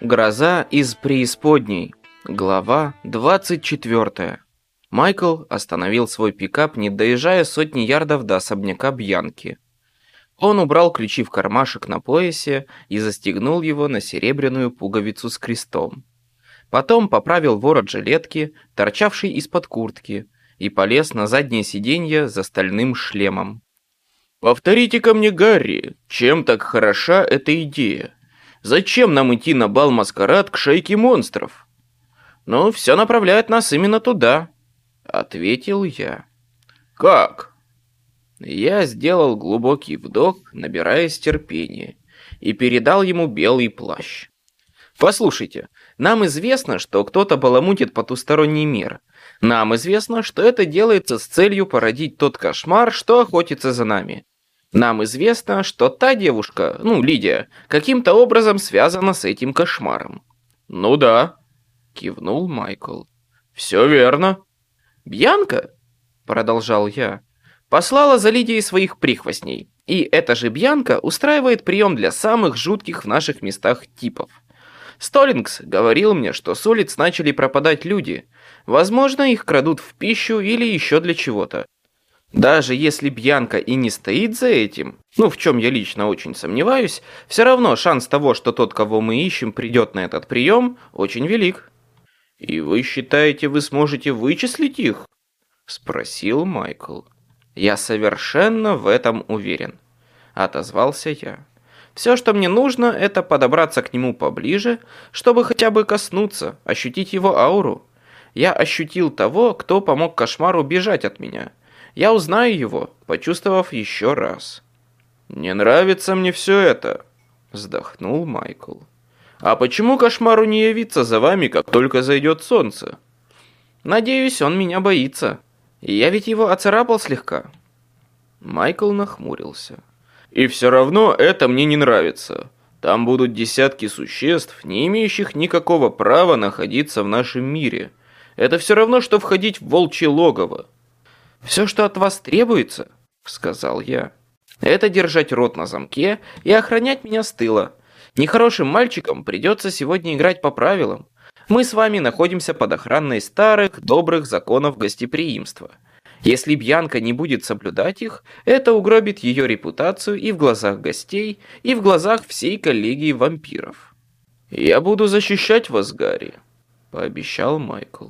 Гроза из преисподней. Глава 24. Майкл остановил свой пикап, не доезжая сотни ярдов до особняка Бьянки. Он убрал ключи в кармашек на поясе и застегнул его на серебряную пуговицу с крестом. Потом поправил ворот жилетки, торчавший из-под куртки, и полез на заднее сиденье за стальным шлемом. «Повторите-ка мне, Гарри, чем так хороша эта идея?» Зачем нам идти на бал-маскарад к шейке монстров? Ну, все направляет нас именно туда, ответил я. Как? Я сделал глубокий вдох, набираясь терпения, и передал ему белый плащ. Послушайте, нам известно, что кто-то баламутит потусторонний мир. Нам известно, что это делается с целью породить тот кошмар, что охотится за нами. Нам известно, что та девушка, ну, Лидия, каким-то образом связана с этим кошмаром. Ну да, кивнул Майкл. Все верно. Бьянка, продолжал я, послала за Лидией своих прихвостней. И эта же Бьянка устраивает прием для самых жутких в наших местах типов. Столлингс говорил мне, что с улиц начали пропадать люди. Возможно, их крадут в пищу или еще для чего-то. Даже если Бьянка и не стоит за этим, ну в чем я лично очень сомневаюсь, все равно шанс того, что тот, кого мы ищем, придет на этот прием, очень велик. «И вы считаете, вы сможете вычислить их?» – спросил Майкл. «Я совершенно в этом уверен», – отозвался я. «Все, что мне нужно, это подобраться к нему поближе, чтобы хотя бы коснуться, ощутить его ауру. Я ощутил того, кто помог кошмару бежать от меня» я узнаю его, почувствовав еще раз. «Не нравится мне все это», — вздохнул Майкл. «А почему кошмару не явиться за вами, как только зайдет солнце?» «Надеюсь, он меня боится. Я ведь его оцарапал слегка». Майкл нахмурился. «И все равно это мне не нравится. Там будут десятки существ, не имеющих никакого права находиться в нашем мире. Это все равно, что входить в волчье логово. «Все, что от вас требуется», — сказал я, — «это держать рот на замке и охранять меня с тыла. Нехорошим мальчикам придется сегодня играть по правилам. Мы с вами находимся под охраной старых, добрых законов гостеприимства. Если Бьянка не будет соблюдать их, это угробит ее репутацию и в глазах гостей, и в глазах всей коллегии вампиров». «Я буду защищать вас, Гарри», — пообещал Майкл.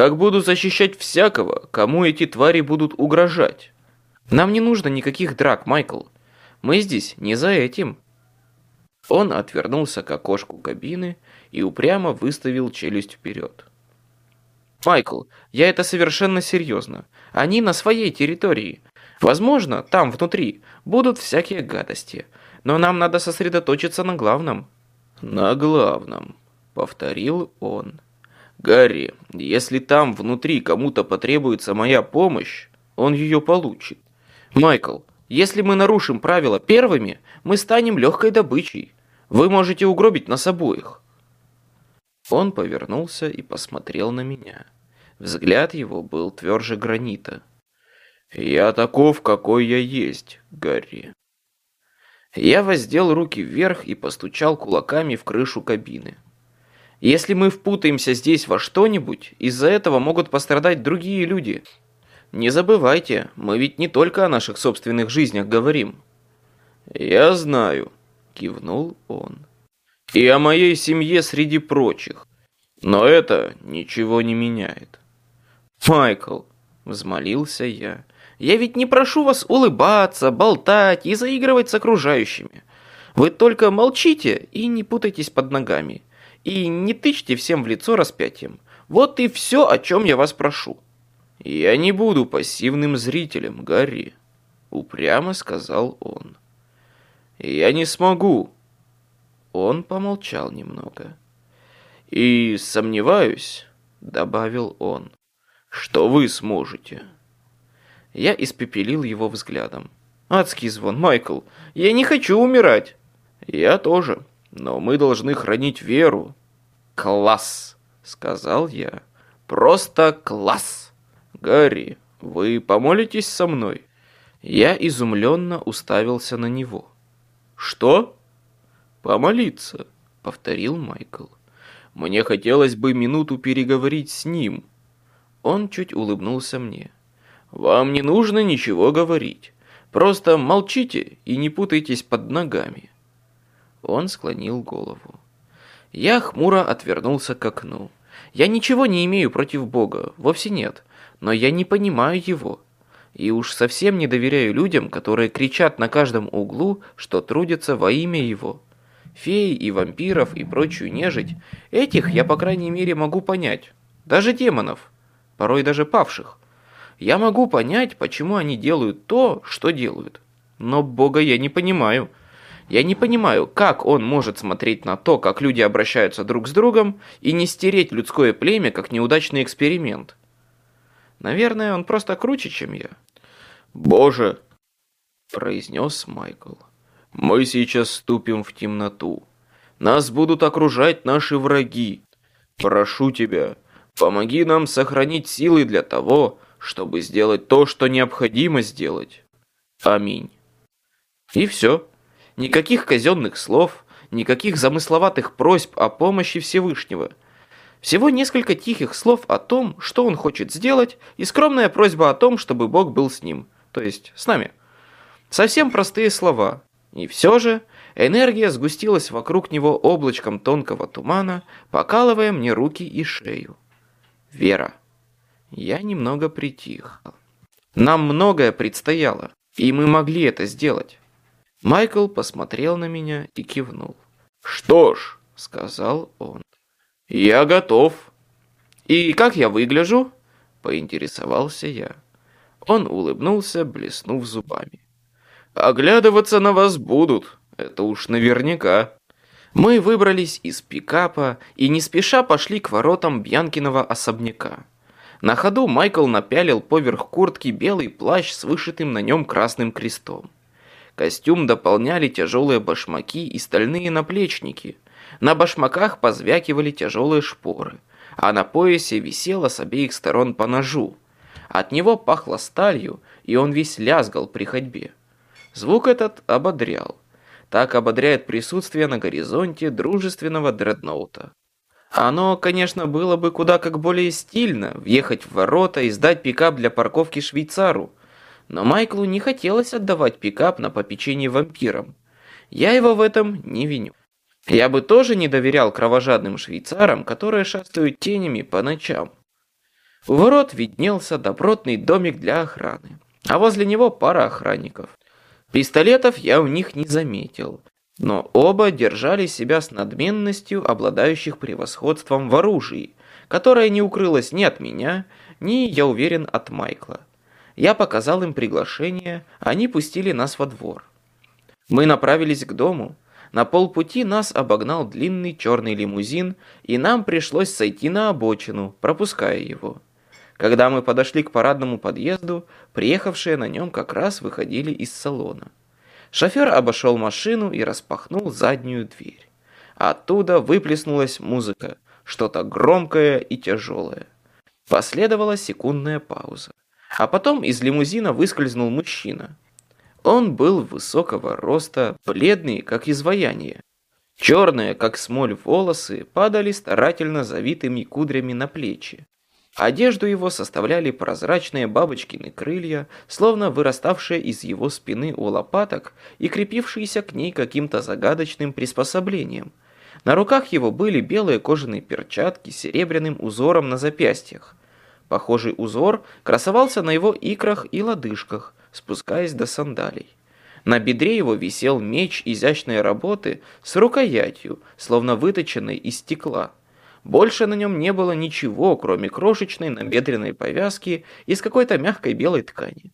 Как буду защищать всякого, кому эти твари будут угрожать? Нам не нужно никаких драк, Майкл. Мы здесь не за этим. Он отвернулся к окошку кабины и упрямо выставил челюсть вперед. Майкл, я это совершенно серьезно. Они на своей территории. Возможно, там внутри будут всякие гадости. Но нам надо сосредоточиться на главном. На главном, повторил он. Гарри, если там внутри кому-то потребуется моя помощь, он ее получит. Майкл, если мы нарушим правила первыми, мы станем легкой добычей. Вы можете угробить нас обоих. Он повернулся и посмотрел на меня. Взгляд его был тверже гранита. «Я таков, какой я есть, Гарри». Я воздел руки вверх и постучал кулаками в крышу кабины. Если мы впутаемся здесь во что-нибудь, из-за этого могут пострадать другие люди. Не забывайте, мы ведь не только о наших собственных жизнях говорим. Я знаю, кивнул он. И о моей семье среди прочих. Но это ничего не меняет. Майкл, взмолился я, я ведь не прошу вас улыбаться, болтать и заигрывать с окружающими. Вы только молчите и не путайтесь под ногами. И не тычьте всем в лицо распятием. Вот и все, о чем я вас прошу. Я не буду пассивным зрителем, Гарри, упрямо сказал он. Я не смогу. Он помолчал немного. И сомневаюсь, добавил он, что вы сможете. Я испепелил его взглядом. Адский звон, Майкл, я не хочу умирать. Я тоже, но мы должны хранить веру. Класс, сказал я. Просто класс. Гарри, вы помолитесь со мной? Я изумленно уставился на него. Что? Помолиться, — повторил Майкл. «Мне хотелось бы минуту переговорить с ним». Он чуть улыбнулся мне. «Вам не нужно ничего говорить. Просто молчите и не путайтесь под ногами». Он склонил голову. Я хмуро отвернулся к окну. Я ничего не имею против Бога, вовсе нет, но я не понимаю его. И уж совсем не доверяю людям, которые кричат на каждом углу, что трудятся во имя его. Феи и вампиров и прочую нежить, этих я по крайней мере могу понять. Даже демонов, порой даже павших. Я могу понять, почему они делают то, что делают. Но Бога я не понимаю. Я не понимаю, как он может смотреть на то, как люди обращаются друг с другом, и не стереть людское племя, как неудачный эксперимент. Наверное, он просто круче, чем я. «Боже!» – произнес Майкл. «Мы сейчас ступим в темноту. Нас будут окружать наши враги. Прошу тебя, помоги нам сохранить силы для того, чтобы сделать то, что необходимо сделать. Аминь». И все. Никаких казенных слов, никаких замысловатых просьб о помощи Всевышнего. Всего несколько тихих слов о том, что он хочет сделать, и скромная просьба о том, чтобы Бог был с ним, то есть с нами. Совсем простые слова. И все же энергия сгустилась вокруг него облачком тонкого тумана, покалывая мне руки и шею. Вера. Я немного притих. Нам многое предстояло, и мы могли это сделать. Майкл посмотрел на меня и кивнул. «Что ж», — сказал он, — «я готов». «И как я выгляжу?» — поинтересовался я. Он улыбнулся, блеснув зубами. «Оглядываться на вас будут, это уж наверняка». Мы выбрались из пикапа и не спеша пошли к воротам Бьянкиного особняка. На ходу Майкл напялил поверх куртки белый плащ с вышитым на нем красным крестом. Костюм дополняли тяжелые башмаки и стальные наплечники. На башмаках позвякивали тяжелые шпоры, а на поясе висело с обеих сторон по ножу. От него пахло сталью, и он весь лязгал при ходьбе. Звук этот ободрял. Так ободряет присутствие на горизонте дружественного дредноута. Оно, конечно, было бы куда как более стильно въехать в ворота и сдать пикап для парковки швейцару, но Майклу не хотелось отдавать пикап на попечение вампирам. Я его в этом не виню. Я бы тоже не доверял кровожадным швейцарам, которые шастают тенями по ночам. У ворот виднелся добротный домик для охраны, а возле него пара охранников. Пистолетов я у них не заметил, но оба держали себя с надменностью обладающих превосходством в оружии, которое не укрылось ни от меня, ни, я уверен, от Майкла. Я показал им приглашение, они пустили нас во двор. Мы направились к дому. На полпути нас обогнал длинный черный лимузин, и нам пришлось сойти на обочину, пропуская его. Когда мы подошли к парадному подъезду, приехавшие на нем как раз выходили из салона. Шофер обошел машину и распахнул заднюю дверь. Оттуда выплеснулась музыка, что-то громкое и тяжелое. Последовала секундная пауза. А потом из лимузина выскользнул мужчина. Он был высокого роста, бледный, как изваяние. Черные, как смоль, волосы падали старательно завитыми кудрями на плечи. Одежду его составляли прозрачные бабочкины крылья, словно выраставшие из его спины у лопаток и крепившиеся к ней каким-то загадочным приспособлением. На руках его были белые кожаные перчатки с серебряным узором на запястьях. Похожий узор красовался на его икрах и лодыжках, спускаясь до сандалий. На бедре его висел меч изящной работы с рукоятью, словно выточенной из стекла. Больше на нем не было ничего, кроме крошечной набедренной повязки из какой-то мягкой белой ткани.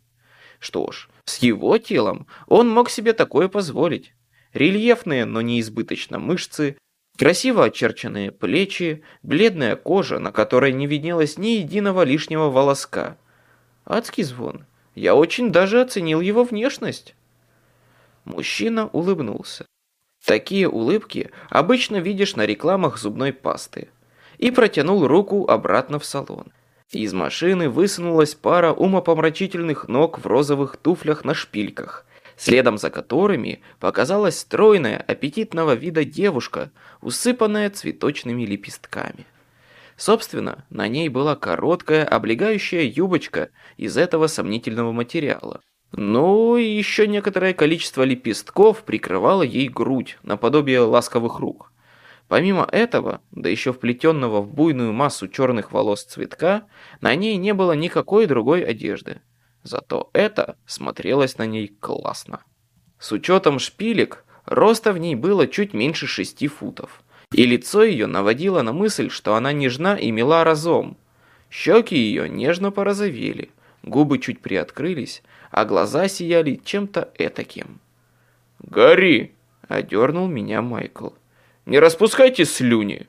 Что ж, с его телом он мог себе такое позволить. Рельефные, но не избыточно мышцы, Красиво очерченные плечи, бледная кожа, на которой не виднелось ни единого лишнего волоска. Адский звон. Я очень даже оценил его внешность. Мужчина улыбнулся. Такие улыбки обычно видишь на рекламах зубной пасты. И протянул руку обратно в салон. Из машины высунулась пара умопомрачительных ног в розовых туфлях на шпильках, следом за которыми показалась стройная, аппетитного вида девушка, усыпанная цветочными лепестками. Собственно, на ней была короткая облегающая юбочка из этого сомнительного материала. Ну и еще некоторое количество лепестков прикрывало ей грудь, наподобие ласковых рук. Помимо этого, да еще вплетенного в буйную массу черных волос цветка, на ней не было никакой другой одежды. Зато это смотрелось на ней классно. С учетом шпилек, роста в ней было чуть меньше шести футов. И лицо ее наводило на мысль, что она нежна и мила разом. Щеки ее нежно порозовели, губы чуть приоткрылись, а глаза сияли чем-то этаким. «Гори!» – одернул меня Майкл. «Не распускайте слюни!»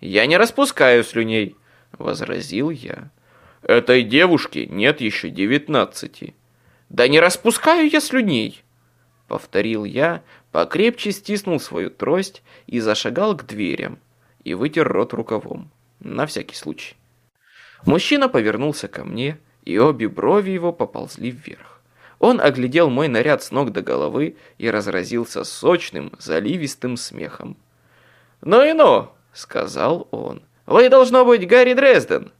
«Я не распускаю слюней!» – возразил я. «Этой девушке нет еще девятнадцати». «Да не распускаю я слюней!» – повторил я, покрепче стиснул свою трость и зашагал к дверям и вытер рот рукавом, на всякий случай. Мужчина повернулся ко мне, и обе брови его поползли вверх. Он оглядел мой наряд с ног до головы и разразился сочным, заливистым смехом. «Ну и ну!» — сказал он. «Вы, должно быть, Гарри Дрезден!»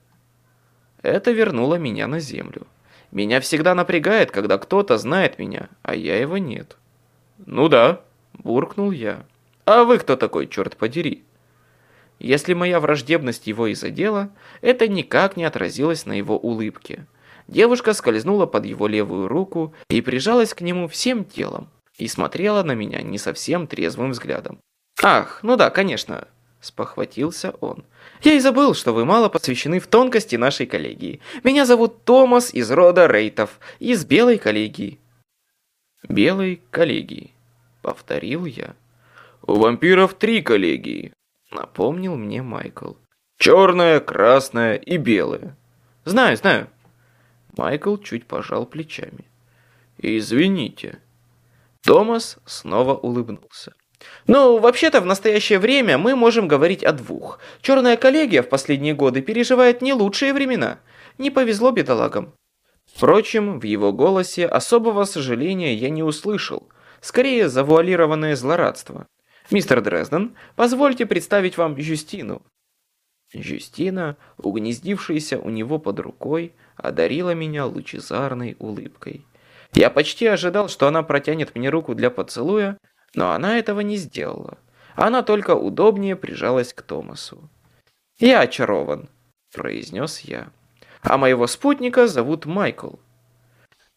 Это вернуло меня на землю. Меня всегда напрягает, когда кто-то знает меня, а я его нет. «Ну да», — буркнул я. «А вы кто такой, черт подери?» Если моя враждебность его и задела, это никак не отразилось на его улыбке. Девушка скользнула под его левую руку и прижалась к нему всем телом и смотрела на меня не совсем трезвым взглядом. «Ах, ну да, конечно», – спохватился он. «Я и забыл, что вы мало посвящены в тонкости нашей коллегии. Меня зовут Томас из рода Рейтов, из Белой коллегии». «Белой коллегии», – повторил я. «У вампиров три коллегии», – напомнил мне Майкл. «Черная, красная и белая». «Знаю, знаю», Майкл чуть пожал плечами. «Извините». Томас снова улыбнулся. «Ну, вообще-то в настоящее время мы можем говорить о двух. Черная коллегия в последние годы переживает не лучшие времена. Не повезло бедолагам». Впрочем, в его голосе особого сожаления я не услышал. Скорее, завуалированное злорадство. «Мистер Дрезден, позвольте представить вам Юстину». Юстина, угнездившаяся у него под рукой, одарила меня лучезарной улыбкой. Я почти ожидал, что она протянет мне руку для поцелуя, но она этого не сделала. Она только удобнее прижалась к Томасу. «Я очарован», — произнес я. «А моего спутника зовут Майкл».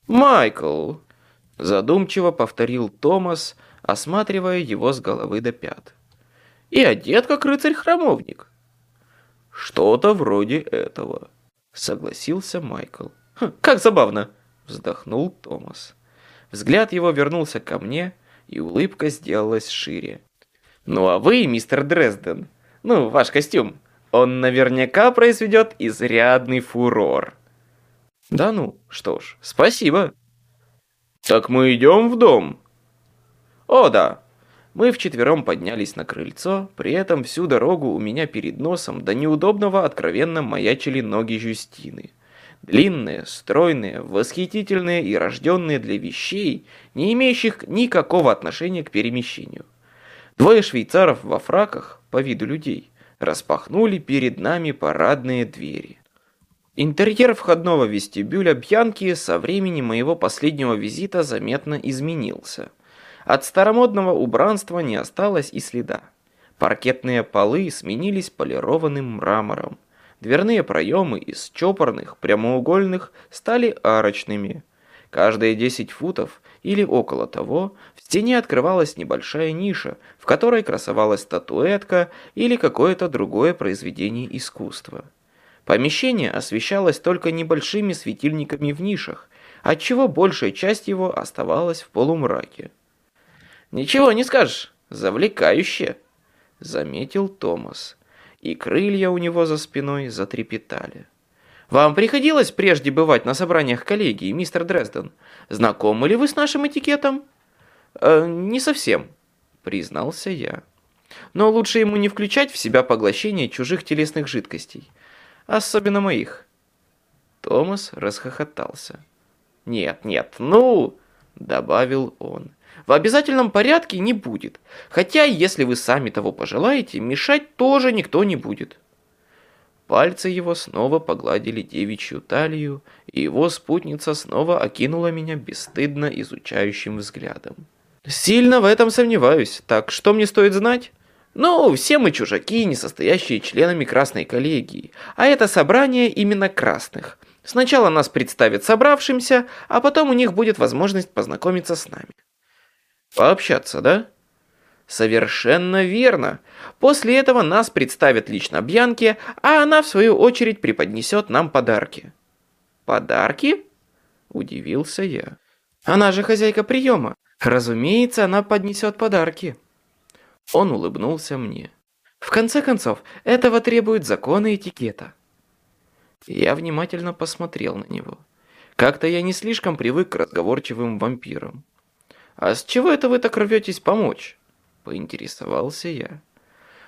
«Майкл», — задумчиво повторил Томас, осматривая его с головы до пят. «И одет как рыцарь-храмовник». «Что-то вроде этого», согласился Майкл. «Хм, «Как забавно!» – вздохнул Томас. Взгляд его вернулся ко мне, и улыбка сделалась шире. «Ну а вы, мистер Дрезден, ну, ваш костюм, он наверняка произведет изрядный фурор». «Да ну, что ж, спасибо». «Так мы идем в дом?» «О, да, мы вчетвером поднялись на крыльцо, при этом всю дорогу у меня перед носом до неудобного откровенно маячили ноги Жюстины. Длинные, стройные, восхитительные и рожденные для вещей, не имеющих никакого отношения к перемещению. Двое швейцаров во фраках, по виду людей, распахнули перед нами парадные двери. Интерьер входного вестибюля Бьянки со времени моего последнего визита заметно изменился – от старомодного убранства не осталось и следа. Паркетные полы сменились полированным мрамором. Дверные проемы из чопорных, прямоугольных стали арочными. Каждые 10 футов или около того в стене открывалась небольшая ниша, в которой красовалась статуэтка или какое-то другое произведение искусства. Помещение освещалось только небольшими светильниками в нишах, отчего большая часть его оставалась в полумраке. «Ничего не скажешь, завлекающе», — заметил Томас. И крылья у него за спиной затрепетали. «Вам приходилось прежде бывать на собраниях коллегии, мистер Дрезден? Знакомы ли вы с нашим этикетом?» э, «Не совсем», — признался я. «Но лучше ему не включать в себя поглощение чужих телесных жидкостей. Особенно моих». Томас расхохотался. «Нет, нет, ну...» добавил он. В обязательном порядке не будет, хотя, если вы сами того пожелаете, мешать тоже никто не будет. Пальцы его снова погладили девичью талию, и его спутница снова окинула меня бесстыдно изучающим взглядом. «Сильно в этом сомневаюсь, так что мне стоит знать?» «Ну, все мы чужаки, не состоящие членами Красной коллегии, а это собрание именно красных. Сначала нас представят собравшимся, а потом у них будет возможность познакомиться с нами». «Пообщаться, да?» Совершенно верно. После этого нас представят лично Бьянке, а она в свою очередь преподнесет нам подарки. Подарки? Удивился я. Она же хозяйка приема. Разумеется, она поднесет подарки. Он улыбнулся мне. В конце концов, этого требуют законы этикета. Я внимательно посмотрел на него. Как-то я не слишком привык к разговорчивым вампирам. А с чего это вы так рветесь помочь? Поинтересовался я.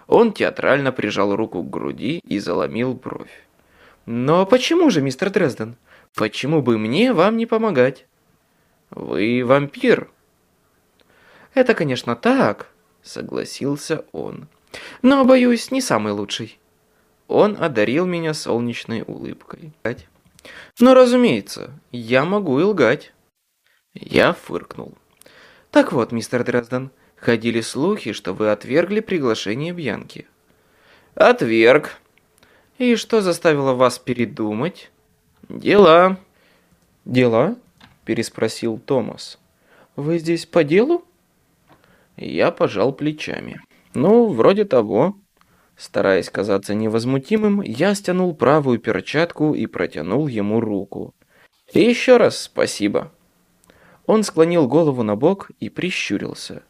Он театрально прижал руку к груди и заломил бровь. «Но почему же, мистер Дрезден? Почему бы мне вам не помогать?» «Вы вампир». «Это, конечно, так», — согласился он. «Но, боюсь, не самый лучший». Он одарил меня солнечной улыбкой. «Ну, разумеется, я могу и лгать». Я фыркнул. «Так вот, мистер Дрезден, Ходили слухи, что вы отвергли приглашение Бьянки. Отверг. И что заставило вас передумать? Дела. Дела? Переспросил Томас. Вы здесь по делу? Я пожал плечами. Ну, вроде того. Стараясь казаться невозмутимым, я стянул правую перчатку и протянул ему руку. И еще раз спасибо. Он склонил голову на бок и прищурился.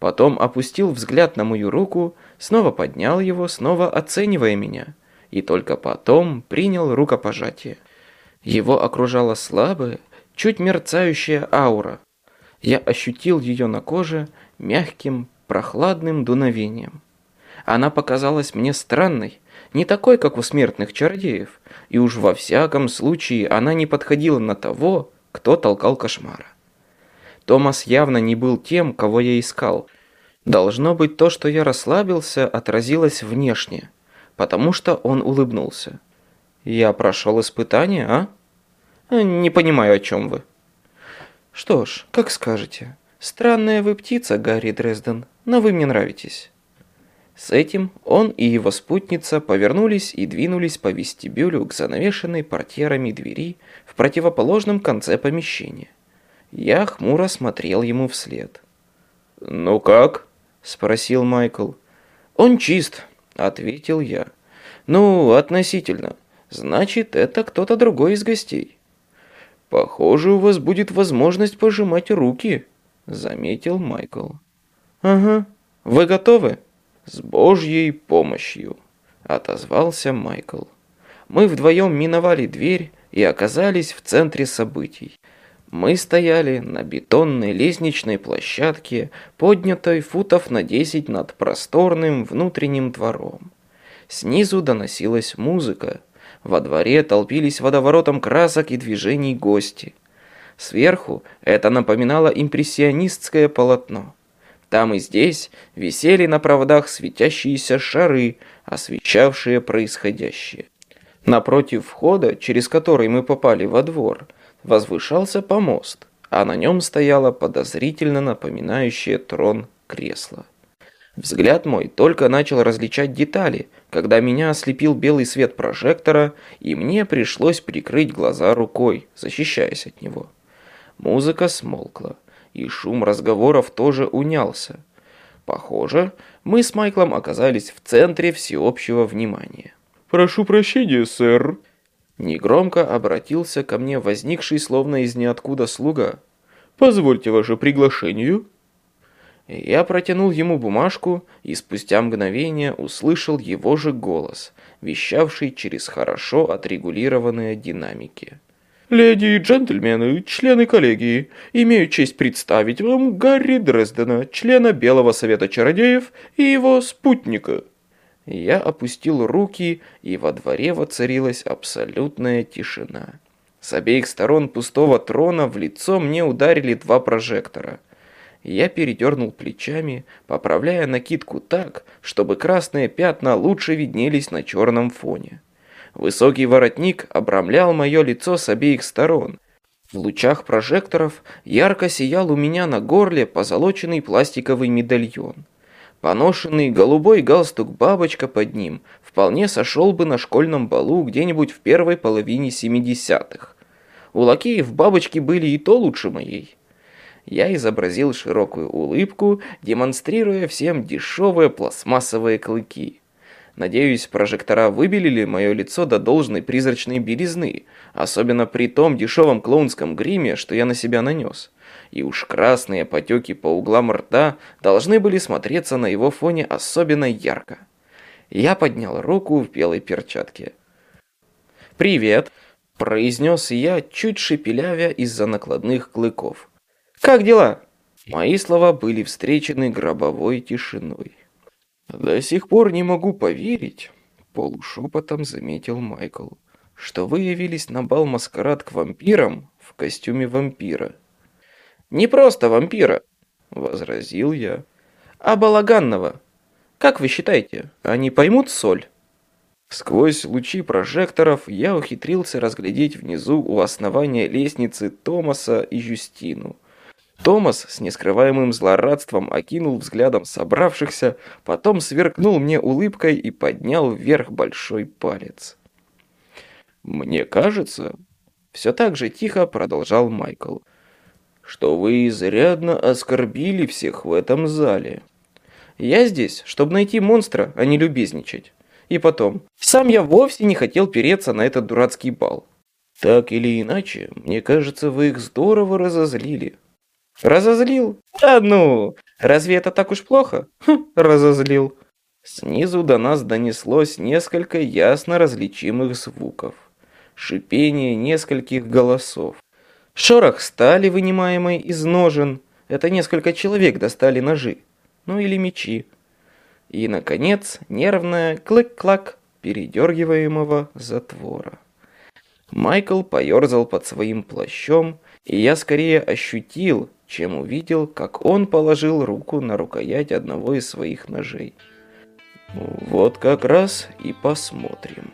Потом опустил взгляд на мою руку, снова поднял его, снова оценивая меня, и только потом принял рукопожатие. Его окружала слабая, чуть мерцающая аура. Я ощутил ее на коже мягким, прохладным дуновением. Она показалась мне странной, не такой, как у смертных чародеев, и уж во всяком случае она не подходила на того, кто толкал кошмара. Томас явно не был тем, кого я искал. Должно быть, то, что я расслабился, отразилось внешне, потому что он улыбнулся. «Я прошел испытание, а?» «Не понимаю, о чем вы». «Что ж, как скажете. Странная вы птица, Гарри Дрезден, но вы мне нравитесь». С этим он и его спутница повернулись и двинулись по вестибюлю к занавешенной портьерами двери в противоположном конце помещения. Я хмуро смотрел ему вслед. «Ну как?» – спросил Майкл. «Он чист», – ответил я. «Ну, относительно. Значит, это кто-то другой из гостей». «Похоже, у вас будет возможность пожимать руки», – заметил Майкл. «Ага. Вы готовы?» «С Божьей помощью», – отозвался Майкл. Мы вдвоем миновали дверь и оказались в центре событий. Мы стояли на бетонной лестничной площадке, поднятой футов на 10 над просторным внутренним двором. Снизу доносилась музыка. Во дворе толпились водоворотом красок и движений гости. Сверху это напоминало импрессионистское полотно. Там и здесь висели на проводах светящиеся шары, освещавшие происходящее. Напротив входа, через который мы попали во двор, возвышался помост, а на нем стояло подозрительно напоминающее трон кресло. Взгляд мой только начал различать детали, когда меня ослепил белый свет прожектора, и мне пришлось прикрыть глаза рукой, защищаясь от него. Музыка смолкла, и шум разговоров тоже унялся. Похоже, мы с Майклом оказались в центре всеобщего внимания. «Прошу прощения, сэр», Негромко обратился ко мне возникший словно из ниоткуда слуга. «Позвольте ваше приглашение». Я протянул ему бумажку и спустя мгновение услышал его же голос, вещавший через хорошо отрегулированные динамики. «Леди и джентльмены, члены коллегии, имею честь представить вам Гарри Дрездена, члена Белого Совета Чародеев и его спутника». Я опустил руки, и во дворе воцарилась абсолютная тишина. С обеих сторон пустого трона в лицо мне ударили два прожектора. Я передернул плечами, поправляя накидку так, чтобы красные пятна лучше виднелись на черном фоне. Высокий воротник обрамлял мое лицо с обеих сторон. В лучах прожекторов ярко сиял у меня на горле позолоченный пластиковый медальон. Поношенный голубой галстук-бабочка под ним вполне сошел бы на школьном балу где-нибудь в первой половине 70-х. У лакеев бабочки были и то лучше моей. Я изобразил широкую улыбку, демонстрируя всем дешевые пластмассовые клыки. Надеюсь, прожектора выбелили мое лицо до должной призрачной белизны, особенно при том дешевом клоунском гриме, что я на себя нанес. И уж красные потеки по углам рта должны были смотреться на его фоне особенно ярко. Я поднял руку в белой перчатке. «Привет!» – произнес я, чуть шепелявя из-за накладных клыков. «Как дела?» Мои слова были встречены гробовой тишиной. «До сих пор не могу поверить», — полушепотом заметил Майкл, «что вы явились на бал-маскарад к вампирам в костюме вампира». «Не просто вампира», — возразил я, — «а балаганного. Как вы считаете, они поймут соль?» Сквозь лучи прожекторов я ухитрился разглядеть внизу у основания лестницы Томаса и Юстину — Томас с нескрываемым злорадством окинул взглядом собравшихся, потом сверкнул мне улыбкой и поднял вверх большой палец. «Мне кажется...» — все так же тихо продолжал Майкл, «что вы изрядно оскорбили всех в этом зале. Я здесь, чтобы найти монстра, а не любезничать. И потом, сам я вовсе не хотел переться на этот дурацкий бал. Так или иначе, мне кажется, вы их здорово разозлили». Разозлил? А ну, разве это так уж плохо? Хм, разозлил. Снизу до нас донеслось несколько ясно различимых звуков. Шипение нескольких голосов. Шорох стали, вынимаемой из ножен. Это несколько человек достали ножи. Ну или мечи. И, наконец, нервное клык-клак передергиваемого затвора. Майкл поерзал под своим плащом, и я скорее ощутил, чем увидел, как он положил руку на рукоять одного из своих ножей. Вот как раз и посмотрим.